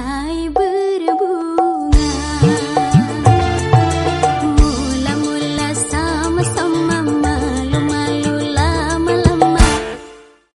来。